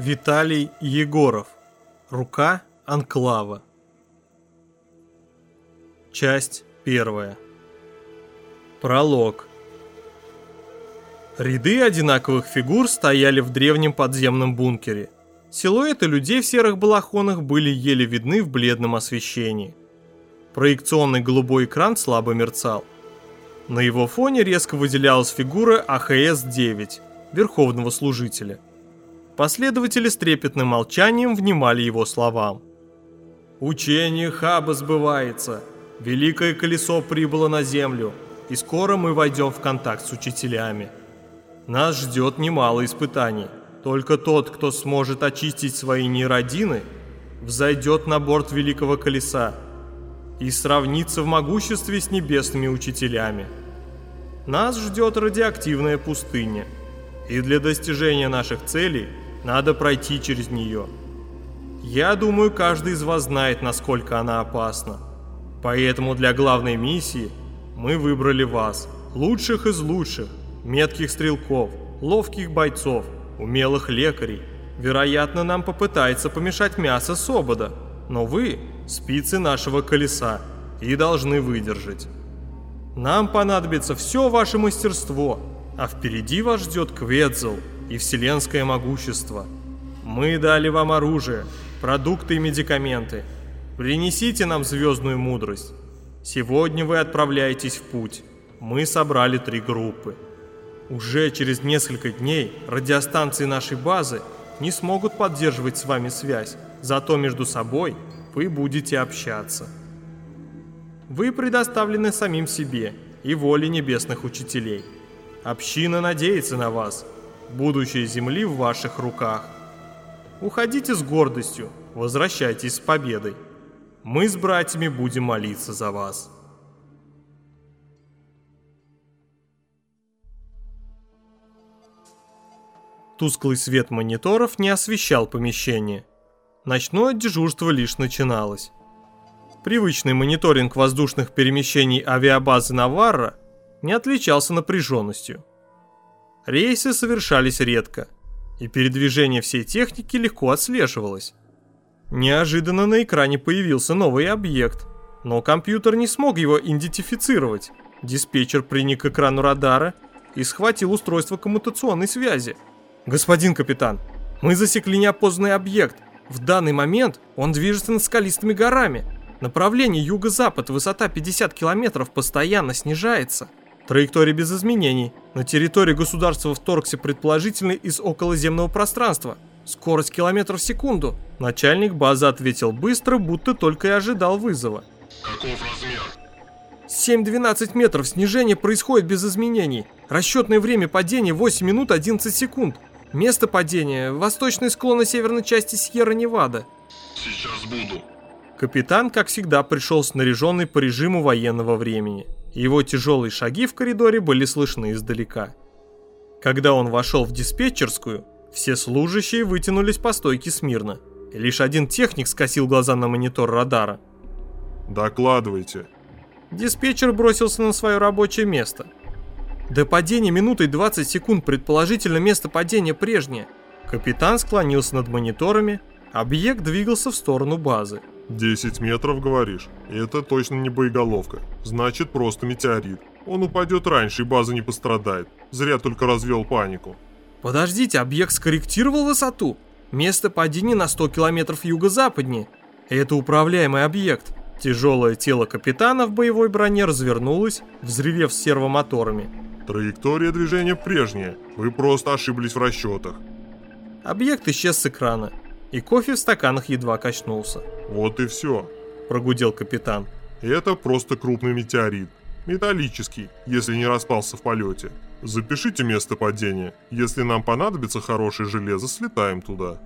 Виталий Егоров. Рука Анклава. Часть первая. Пролог. Ряды одинаковых фигур стояли в древнем подземном бункере. Силуэты людей в серых балахонах были еле видны в бледном освещении. Проекционный голубой экран слабо мерцал. На его фоне резко выделялась фигура АХС-9, Верховного Служителя – Последователи с трепетным молчанием внимали его словам. «Учение Хаба сбывается. Великое колесо прибыло на Землю, и скоро мы войдем в контакт с учителями. Нас ждет немало испытаний. Только тот, кто сможет очистить свои нейродины, взойдет на борт Великого Колеса и сравнится в могуществе с небесными учителями. Нас ждет радиоактивная пустыня, и для достижения наших целей – надо пройти через нее. Я думаю, каждый из вас знает, насколько она опасна. Поэтому для главной миссии мы выбрали вас, лучших из лучших, метких стрелков, ловких бойцов, умелых лекарей. Вероятно, нам попытается помешать мясо Собода, но вы – спицы нашего колеса и должны выдержать. Нам понадобится все ваше мастерство, а впереди вас ждет Кведзел – и вселенское могущество. Мы дали вам оружие, продукты и медикаменты. Принесите нам звездную мудрость. Сегодня вы отправляетесь в путь. Мы собрали три группы. Уже через несколько дней радиостанции нашей базы не смогут поддерживать с вами связь, зато между собой вы будете общаться. Вы предоставлены самим себе и воле небесных учителей. Община надеется на вас – Будущее Земли в ваших руках. Уходите с гордостью, возвращайтесь с победой. Мы с братьями будем молиться за вас. Тусклый свет мониторов не освещал помещение. Ночное дежурство лишь начиналось. Привычный мониторинг воздушных перемещений авиабазы Наварра не отличался напряженностью. Рейсы совершались редко, и передвижение всей техники легко отслеживалось. Неожиданно на экране появился новый объект, но компьютер не смог его идентифицировать. Диспетчер приник к экрану радара и схватил устройство коммутационной связи. «Господин капитан, мы засекли неопознанный объект. В данный момент он движется над скалистыми горами. Направление юго-запад, высота 50 километров постоянно снижается». Траектория без изменений. На территории государства вторгся предположительно из околоземного пространства. Скорость километров в секунду. Начальник базы ответил быстро, будто только и ожидал вызова. Каков размер? 7-12 метров. Снижение происходит без изменений. Расчетное время падения 8 минут 11 секунд. Место падения – восточные склоны северной части Сьерра-Невада. Сейчас буду. Капитан, как всегда, пришел снаряженный по режиму военного времени. Его тяжелые шаги в коридоре были слышны издалека. Когда он вошел в диспетчерскую, все служащие вытянулись по стойке смирно. Лишь один техник скосил глаза на монитор радара. «Докладывайте». Диспетчер бросился на свое рабочее место. До падения минутой 20 секунд, предположительно место падения прежнее. Капитан склонился над мониторами, объект двигался в сторону базы. 10 метров, говоришь? Это точно не боеголовка. Значит, просто метеорит. Он упадет раньше, и база не пострадает. Зря только развел панику. Подождите, объект скорректировал высоту? Место падения на 100 километров юго-западнее. Это управляемый объект. Тяжелое тело капитана в боевой броне развернулось, взрывев сервомоторами. Траектория движения прежняя. Вы просто ошиблись в расчетах. Объект исчез с экрана и кофе в стаканах едва качнулся. «Вот и все», – прогудел капитан. «Это просто крупный метеорит. Металлический, если не распался в полете. Запишите место падения. Если нам понадобится хорошее железо, слетаем туда».